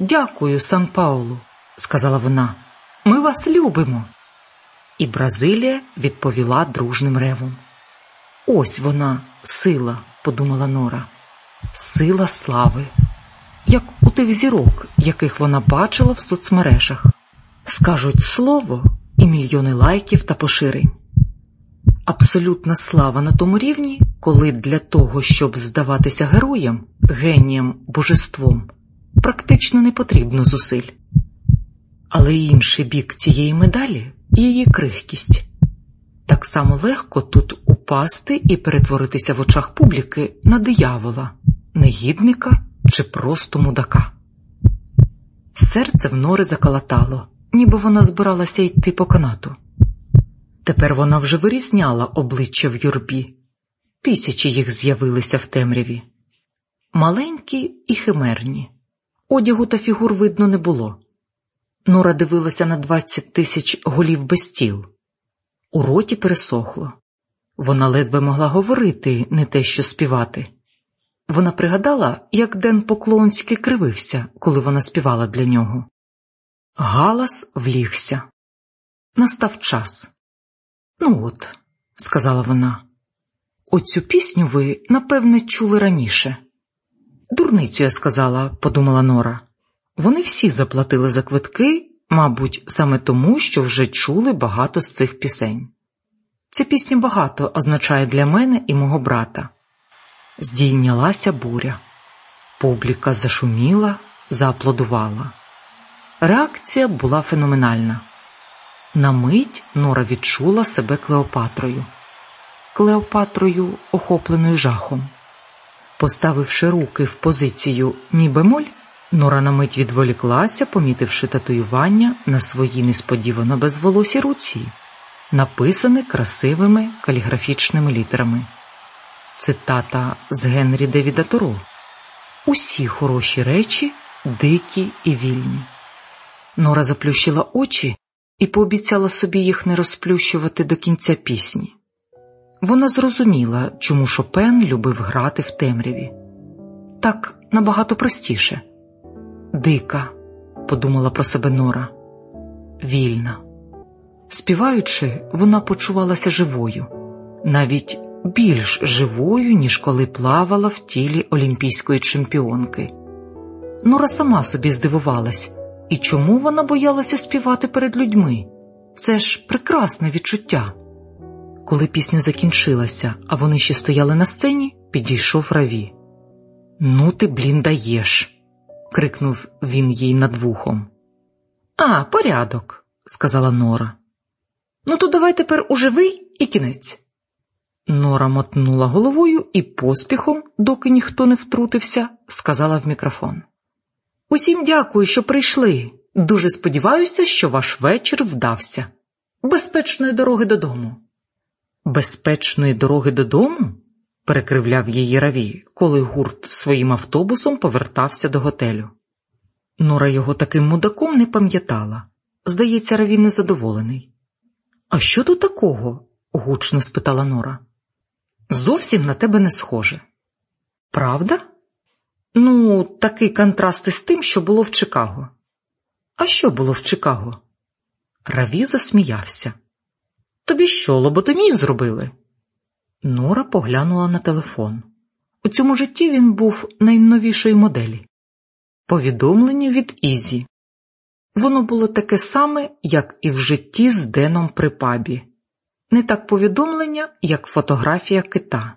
Дякую, Сан Паулу, сказала вона. Ми вас любимо. І Бразилія відповіла дружним ревом. Ось вона, сила, подумала Нора, сила слави, як у тих зірок, яких вона бачила в соцмережах. Скажуть слово і мільйони лайків та поширень. Абсолютна слава на тому рівні, коли для того, щоб здаватися героєм, генієм, божеством, практично не потрібно зусиль. Але інший бік цієї медалі її крихкість. Так само легко тут упасти і перетворитися в очах публіки на диявола, негідника чи просто мудака. Серце в нори закалатало, ніби вона збиралася йти по канату. Тепер вона вже вирізняла обличчя в юрбі, тисячі їх з'явилися в темряві, маленькі і химерні, одягу та фігур видно не було. Нора дивилася на двадцять тисяч голів без тіл. У роті пересохло. Вона ледве могла говорити, не те що співати. Вона пригадала, як Ден Поклонський кривився, коли вона співала для нього. Галас влігся. Настав час. Ну от, сказала вона, оцю пісню ви, напевне, чули раніше. Дурницю я сказала, подумала Нора. Вони всі заплатили за квитки, мабуть, саме тому, що вже чули багато з цих пісень. Ця пісня багато означає для мене і мого брата. Здійнялася буря, публіка зашуміла, зааплодувала. Реакція була феноменальна. На мить Нора відчула себе Клеопатрою, Клеопатрою, охопленою жахом. Поставивши руки в позицію мі бемоль, Нора на мить відволіклася, помітивши татуювання на своїй несподівано безволосій руці, написане красивими каліграфічними літерами. Цитата з Генрі Девіда Торо Усі хороші речі дикі і вільні. Нора заплющила очі і пообіцяла собі їх не розплющувати до кінця пісні. Вона зрозуміла, чому Шопен любив грати в темряві. Так набагато простіше. Дика, подумала про себе Нора, вільна. Співаючи, вона почувалася живою, навіть більш живою, ніж коли плавала в тілі олімпійської чемпіонки. Нора сама собі здивувалась, і чому вона боялася співати перед людьми? Це ж прекрасне відчуття. Коли пісня закінчилася, а вони ще стояли на сцені, підійшов раві. Ну, ти, блін, даєш крикнув він їй над вухом. А, порядок, сказала Нора. Ну, то давай тепер у живий і кінець. Нора мотнула головою і поспіхом, доки ніхто не втрутився, сказала в мікрофон. Усім дякую, що прийшли. Дуже сподіваюся, що ваш вечір вдався. Безпечної дороги додому. Безпечної дороги додому? перекривляв її раві, коли гурт своїм автобусом повертався до готелю. Нора його таким мудаком не пам'ятала. Здається, Раві незадоволений. А що тут такого? гучно спитала Нора. Зовсім на тебе не схоже. Правда? Ну, такий контраст із тим, що було в Чикаго. А що було в Чикаго? Раві засміявся. Тобі що, лоботомію зробили? Нора поглянула на телефон. У цьому житті він був найновішої моделі. Повідомлення від Ізі. Воно було таке саме, як і в житті з Деном при пабі. Не так повідомлення, як фотографія кита.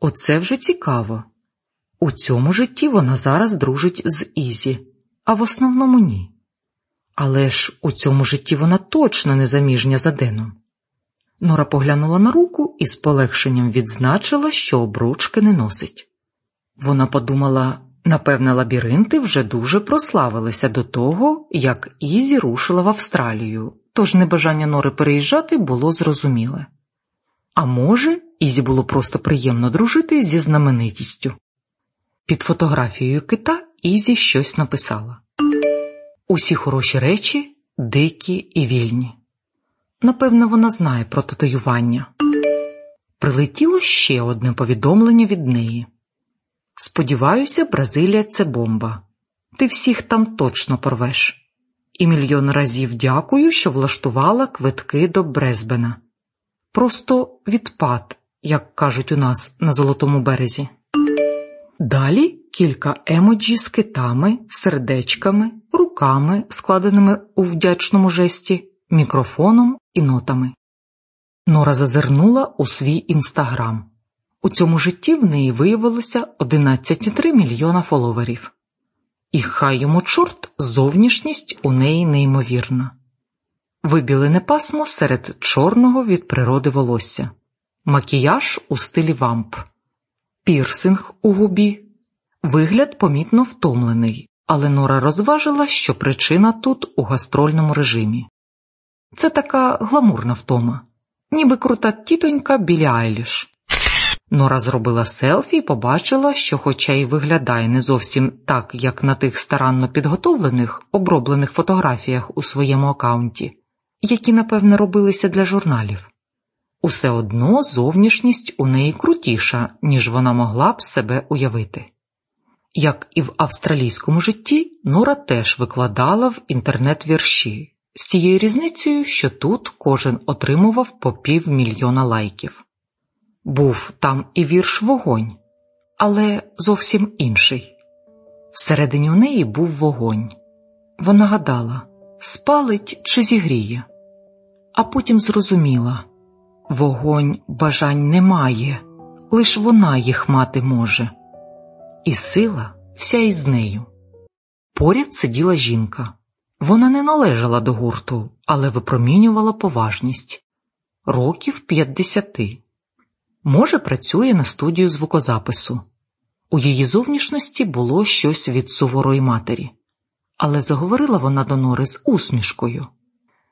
Оце вже цікаво. У цьому житті вона зараз дружить з Ізі, а в основному ні. Але ж у цьому житті вона точно не заміжня за Деном. Нора поглянула на руку і з полегшенням відзначила, що обручки не носить. Вона подумала, напевне, лабіринти вже дуже прославилися до того, як Ізі рушила в Австралію, тож небажання Нори переїжджати було зрозуміле. А може, Ізі було просто приємно дружити зі знаменитістю. Під фотографією кита Ізі щось написала: Усі хороші речі дикі і вільні. Напевно, вона знає про татуювання. Прилетіло ще одне повідомлення від неї. Сподіваюся, Бразилія це бомба. ти всіх там точно порвеш. І мільйон разів дякую, що влаштувала квитки до Брисбена. Просто відпад, як кажуть у нас на Золотому березі. Далі кілька емоджі з китами, сердечками, руками, складеними у вдячному жесті, мікрофоном і нотами. Нора зазирнула у свій інстаграм. У цьому житті в неї виявилося 11,3 мільйона фоловерів. І хай йому чорт зовнішність у неї неймовірна. Вибілене пасмо серед чорного від природи волосся, макіяж у стилі вамп, пірсинг у губі, вигляд помітно втомлений, але Нора розважила, що причина тут у гастрольному режимі. Це така гламурна втома, ніби крута тітонька Білі Айліш. Нора зробила селфі і побачила, що, хоча й виглядає не зовсім так, як на тих старанно підготовлених, оброблених фотографіях у своєму акаунті, які, напевне, робилися для журналів, усе одно зовнішність у неї крутіша, ніж вона могла б себе уявити. Як і в австралійському житті, Нора теж викладала в інтернет вірші з тією різницею, що тут кожен отримував по півмільйона лайків. Був там і вірш вогонь, але зовсім інший. Всередині у неї був вогонь. Вона гадала, спалить чи зігріє, а потім зрозуміла вогонь бажань не має, лиш вона їх мати може, і сила вся із нею. Поряд сиділа жінка. Вона не належала до гурту, але випромінювала поважність років п'ятдесяти. Може, працює на студію звукозапису. У її зовнішності було щось від суворої матері, але заговорила вона до Нори з усмішкою.